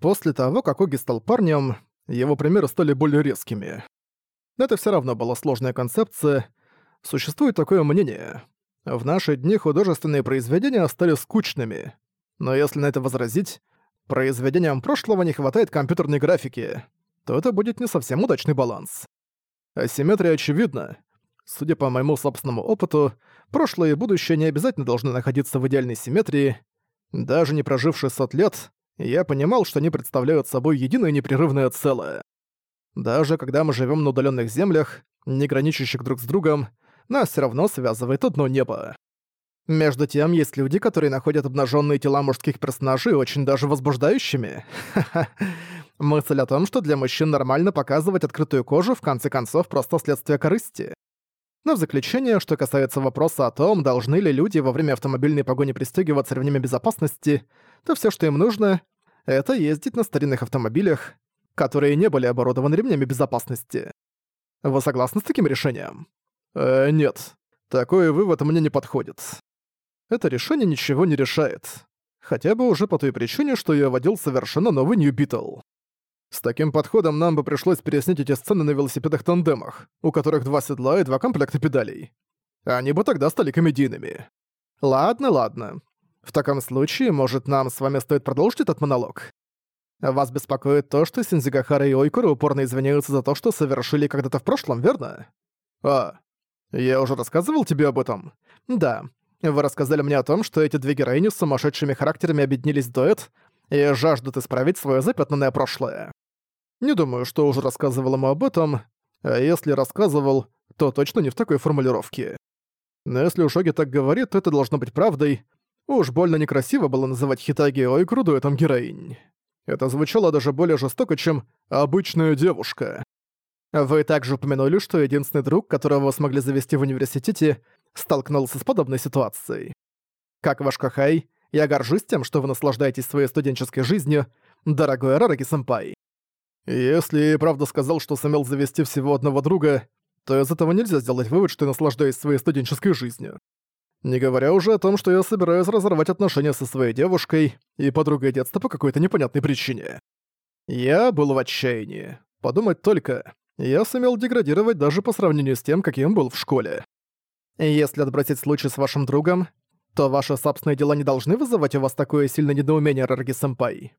После того, как Оги стал парнем, его примеры стали более резкими. Это все равно была сложная концепция. Существует такое мнение. В наши дни художественные произведения стали скучными. Но если на это возразить, произведениям прошлого не хватает компьютерной графики, то это будет не совсем удачный баланс. Асимметрия очевидна. Судя по моему собственному опыту, прошлое и будущее не обязательно должны находиться в идеальной симметрии. Даже не проживший сот лет, я понимал, что они представляют собой единое непрерывное целое. Даже когда мы живем на удаленных землях, не граничащих друг с другом, нас все равно связывает одно небо. Между тем, есть люди, которые находят обнаженные тела мужских персонажей очень даже возбуждающими. Мысль о том, что для мужчин нормально показывать открытую кожу, в конце концов, просто следствие корысти. Но в заключение, что касается вопроса о том, должны ли люди во время автомобильной погони пристегиваться ремнями безопасности, то все, что им нужно, это ездить на старинных автомобилях, которые не были оборудованы ремнями безопасности. Вы согласны с таким решением? Э, нет. Такой вывод мне не подходит. Это решение ничего не решает. Хотя бы уже по той причине, что я водил совершенно новый Нью-Битл. С таким подходом нам бы пришлось переснять эти сцены на велосипедах-тандемах, у которых два седла и два комплекта педалей. Они бы тогда стали комедийными. Ладно, ладно. В таком случае, может, нам с вами стоит продолжить этот монолог? Вас беспокоит то, что Синзигахара и Ойкура упорно извиняются за то, что совершили когда-то в прошлом, верно? А, я уже рассказывал тебе об этом? Да. Вы рассказали мне о том, что эти две героини с сумасшедшими характерами объединились в дуэт и жаждут исправить свое запятнанное прошлое. Не думаю, что уже рассказывал ему об этом, а если рассказывал, то точно не в такой формулировке. Но если уж Оги так говорит, это должно быть правдой. Уж больно некрасиво было называть Хитаги Ойкру дуэтом героинь. Это звучало даже более жестоко, чем «обычная девушка». Вы также упомянули, что единственный друг, которого вы смогли завести в университете, столкнулся с подобной ситуацией. Как ваш Кахай, я горжусь тем, что вы наслаждаетесь своей студенческой жизнью, дорогой Рараги-сэмпай. Если и правда сказал, что сумел завести всего одного друга, то из этого нельзя сделать вывод, что я наслаждаюсь своей студенческой жизнью. Не говоря уже о том, что я собираюсь разорвать отношения со своей девушкой и подругой детства по какой-то непонятной причине. Я был в отчаянии. Подумать только, я сумел деградировать даже по сравнению с тем, каким был в школе. Если отбросить случай с вашим другом, то ваши собственные дела не должны вызывать у вас такое сильное недоумение, Рарги-сэмпай.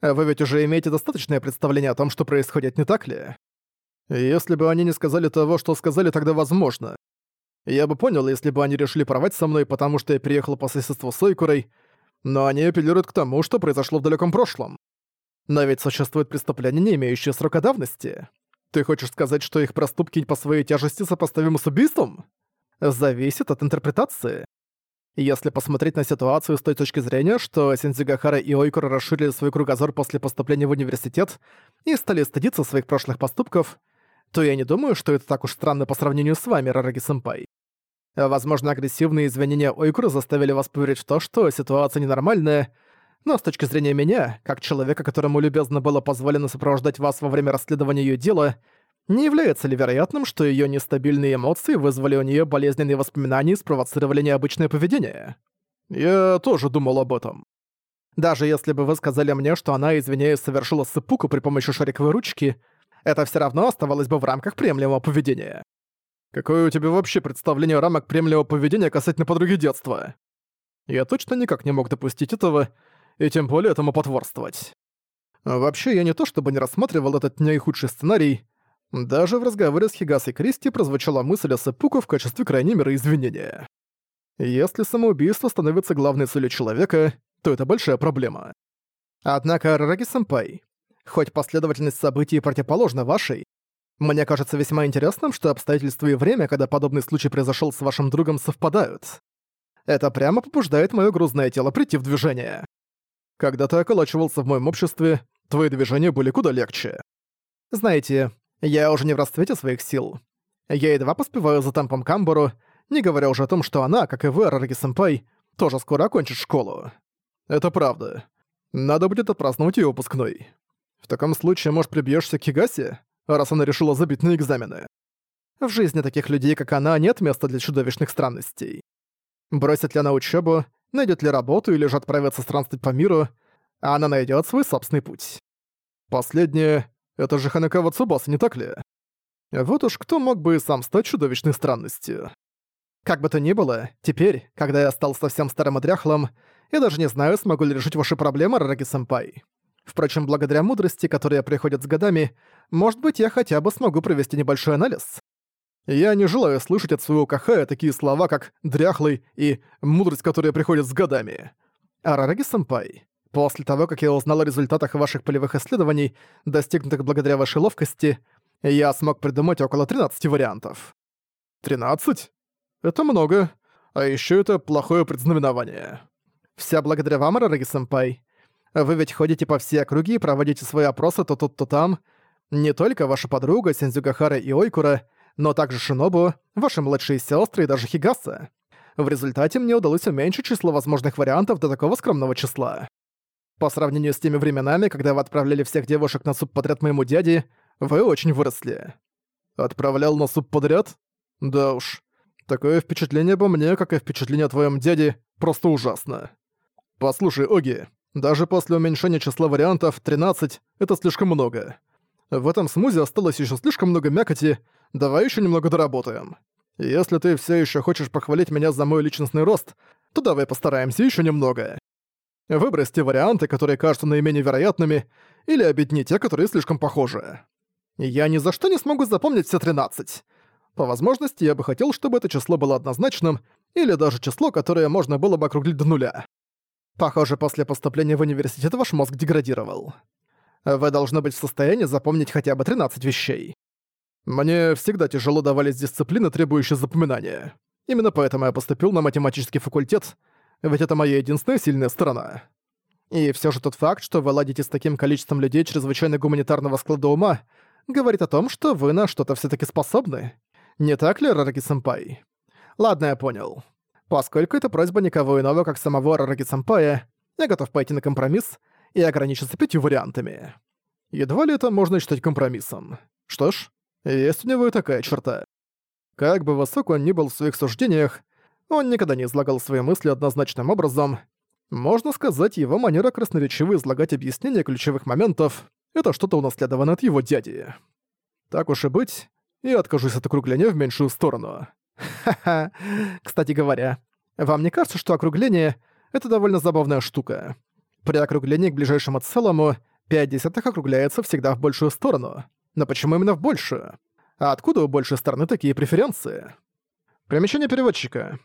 А вы ведь уже имеете достаточное представление о том, что происходит, не так ли? Если бы они не сказали того, что сказали, тогда возможно. Я бы понял, если бы они решили порвать со мной, потому что я переехал по соседству с Ойкурой, но они апеллируют к тому, что произошло в далеком прошлом. Но ведь существует преступление, не имеющее срока давности. Ты хочешь сказать, что их проступки по своей тяжести сопоставимы с убийством? Зависит от интерпретации. Если посмотреть на ситуацию с той точки зрения, что Синдзигахара и Ойкура расширили свой кругозор после поступления в университет и стали стыдиться своих прошлых поступков, то я не думаю, что это так уж странно по сравнению с вами, Рараги-сэмпай. Возможно, агрессивные извинения Ойкура заставили вас поверить в то, что ситуация ненормальная, но с точки зрения меня, как человека, которому любезно было позволено сопровождать вас во время расследования ее дела, не является ли вероятным, что её нестабильные эмоции вызвали у неё болезненные воспоминания и спровоцировали необычное поведение? Я тоже думал об этом. Даже если бы вы сказали мне, что она, извиняюсь, совершила сыпуку при помощи шариковой ручки, это всё равно оставалось бы в рамках приемлемого поведения. Какое у тебя вообще представление о рамках приемлемого поведения касательно подруги детства? Я точно никак не мог допустить этого, и тем более этому потворствовать. А вообще, я не то чтобы не рассматривал этот наихудший сценарий, даже в разговоре с Хигасой Кристи прозвучала мысль о Сэппуку в качестве крайней меры извинения. Если самоубийство становится главной целью человека, то это большая проблема. Однако, Рараги-сэмпай, хоть последовательность событий противоположна вашей, мне кажется весьма интересным, что обстоятельства и время, когда подобный случай произошел с вашим другом, совпадают. Это прямо побуждает мое грузное тело прийти в движение. Когда ты околачивался в моем обществе, твои движения были куда легче. Знаете, я уже не в расцвете своих сил. Я едва поспеваю за темпом Камбору, не говоря уже о том, что она, как и вы, Рараги-сэмпай, тоже скоро окончит школу. Это правда. Надо будет отпраздновать её выпускной. В таком случае, может, прибьёшься к Хигасе, раз она решила забить на экзамены. В жизни таких людей, как она, нет места для чудовищных странностей. Бросит ли она учёбу, найдёт ли работу или же отправится странствовать по миру, а она найдёт свой собственный путь. Последнее это же Ханекава Цубаса, не так ли? Вот уж кто мог бы и сам стать чудовищной странностью. Как бы то ни было, теперь, когда я стал совсем старым и дряхлым, я даже не знаю, смогу ли решить ваши проблемы, Рараги-сэмпай. Впрочем, благодаря мудрости, которая приходит с годами, может быть, я хотя бы смогу провести небольшой анализ. Я не желаю слышать от своего Кахая такие слова, как «дряхлый» и «мудрость, которая приходит с годами». Арараги-сэмпай, После того, как я узнал о результатах ваших полевых исследований, достигнутых благодаря вашей ловкости, я смог придумать около 13 вариантов. 13? Это много. А еще это плохое предзнаменование. Вся благодаря вам, Рараги-сэмпай. Вы ведь ходите по всей округе и проводите свои опросы то тут, то там. Не только ваша подруга Сензюгахара и Ойкура, но также Шинобу, ваши младшие сестры и даже Хигаса. В результате мне удалось уменьшить число возможных вариантов до такого скромного числа. По сравнению с теми временами, когда вы отправляли всех девушек на суп подряд моему дяде, вы очень выросли. Отправлял на суп подряд? Да уж. Такое впечатление по мне, как и впечатление о твоём дяде, просто ужасно. Послушай, Оги, даже после уменьшения числа вариантов 13 — это слишком много. В этом смузи осталось ещё слишком много мякоти, давай ещё немного доработаем. Если ты всё ещё хочешь похвалить меня за мой личностный рост, то давай постараемся ещё немного. Выбросьте варианты, которые кажутся наименее вероятными, или объедини те, которые слишком похожи. Я ни за что не смогу запомнить все 13. По возможности, я бы хотел, чтобы это число было однозначным, или даже число, которое можно было бы округлить до нуля. Похоже, после поступления в университет ваш мозг деградировал. Вы должны быть в состоянии запомнить хотя бы 13 вещей. Мне всегда тяжело давались дисциплины, требующие запоминания. Именно поэтому я поступил на математический факультет — ведь это моя единственная сильная сторона. И все же тот факт, что вы ладите с таким количеством людей чрезвычайно гуманитарного склада ума, говорит о том, что вы на что-то все таки способны. Не так ли, Рараки-сэмпай? Ладно, я понял. Поскольку это просьба никого иного, как самого Рараки-сэмпая, я готов пойти на компромисс и ограничиться пятью вариантами. Едва ли это можно считать компромиссом. Что ж, есть у него и такая черта. Как бы высок он ни был в своих суждениях, он никогда не излагал свои мысли однозначным образом. Можно сказать, его манера красноречиво излагать объяснения ключевых моментов — это что-то унаследованное от его дяди. Так уж и быть, я откажусь от округления в меньшую сторону. Ха-ха. Кстати говоря, вам не кажется, что округление — это довольно забавная штука? При округлении к ближайшему целому 5 десятых округляется всегда в большую сторону. Но почему именно в большую? А откуда у большей стороны такие преференции? Примечание переводчика.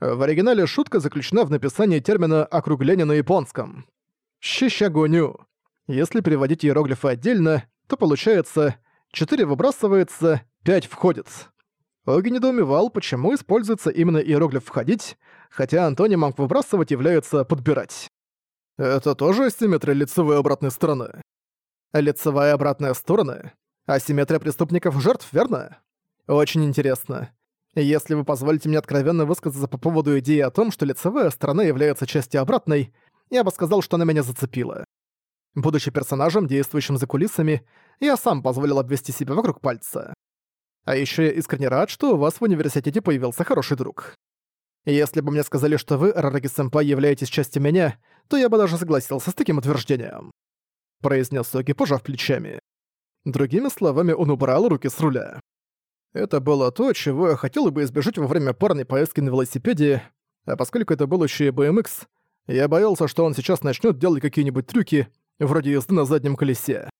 В оригинале шутка заключена в написании термина «округление» на японском. «Щищагоню». Если переводить иероглифы отдельно, то получается четыре выбрасывается, пять входит. Оги недоумевал, почему используется именно иероглиф «входить», хотя антонимом «выбрасывать» является «подбирать». Это тоже асимметрия лицевой обратной стороны? Лицевая обратная сторона? Асимметрия преступников жертв, верно? Очень интересно. Если вы позволите мне откровенно высказаться по поводу идеи о том, что лицевая сторона является частью обратной, я бы сказал, что она меня зацепила. Будучи персонажем, действующим за кулисами, я сам позволил обвести себя вокруг пальца. А еще я искренне рад, что у вас в университете появился хороший друг. Если бы мне сказали, что вы, Рараги-сэмпай, являетесь частью меня, то я бы даже согласился с таким утверждением. Произнес Соги, пожав плечами. Другими словами, он убрал руки с руля. Это было то, чего я хотел бы избежать во время парной поездки на велосипеде, а поскольку это был еще и BMX, я боялся, что он сейчас начнет делать какие-нибудь трюки, вроде езды на заднем колесе.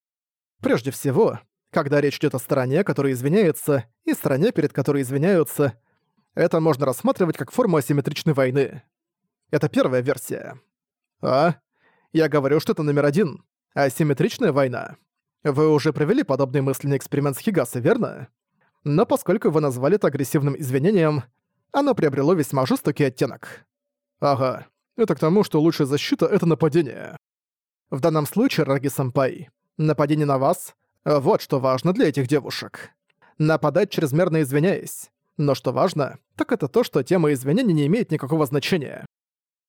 Прежде всего, когда речь идет о стороне, которая извиняется, и стороне, перед которой извиняются, это можно рассматривать как форму асимметричной войны. Это первая версия. А? Я говорю, что это номер один. Асимметричная война. Вы уже провели подобный мысленный эксперимент с Хигаса, верно? но поскольку вы назвали это агрессивным извинением, оно приобрело весьма жестокий оттенок. Ага, это к тому, что лучшая защита — это нападение. В данном случае, Раги-сэмпай, нападение на вас — вот что важно для этих девушек. Нападать, чрезмерно извиняясь. Но что важно, так это то, что тема извинений не имеет никакого значения.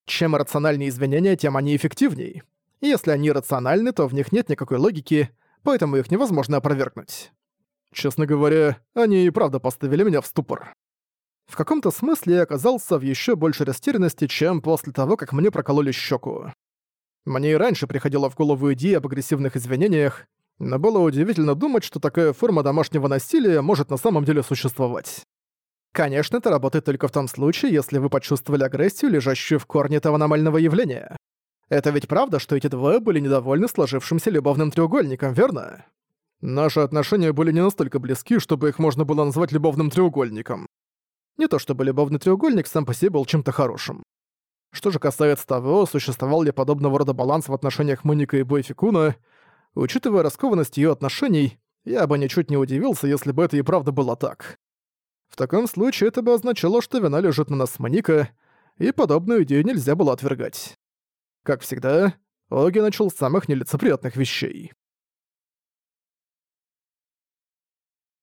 Чем рациональнее извинения, тем они эффективней. Если они рациональны, то в них нет никакой логики, поэтому их невозможно опровергнуть. Честно говоря, они и правда поставили меня в ступор. В каком-то смысле я оказался в еще большей растерянности, чем после того, как мне прокололи щеку. Мне и раньше приходила в голову идея об агрессивных извинениях, но было удивительно думать, что такая форма домашнего насилия может на самом деле существовать. Конечно, это работает только в том случае, если вы почувствовали агрессию, лежащую в корне этого аномального явления. Это ведь правда, что эти двое были недовольны сложившимся любовным треугольником, верно? Наши отношения были не настолько близки, чтобы их можно было назвать любовным треугольником. Не то чтобы любовный треугольник сам по себе был чем-то хорошим. Что же касается того, существовал ли подобного рода баланс в отношениях Моника и Бойфикуна, учитывая раскованность ее отношений, я бы ничуть не удивился, если бы это и правда было так. В таком случае это бы означало, что вина лежит на нас с Моника, и подобную идею нельзя было отвергать. Как всегда, Оги начал с самых нелицеприятных вещей.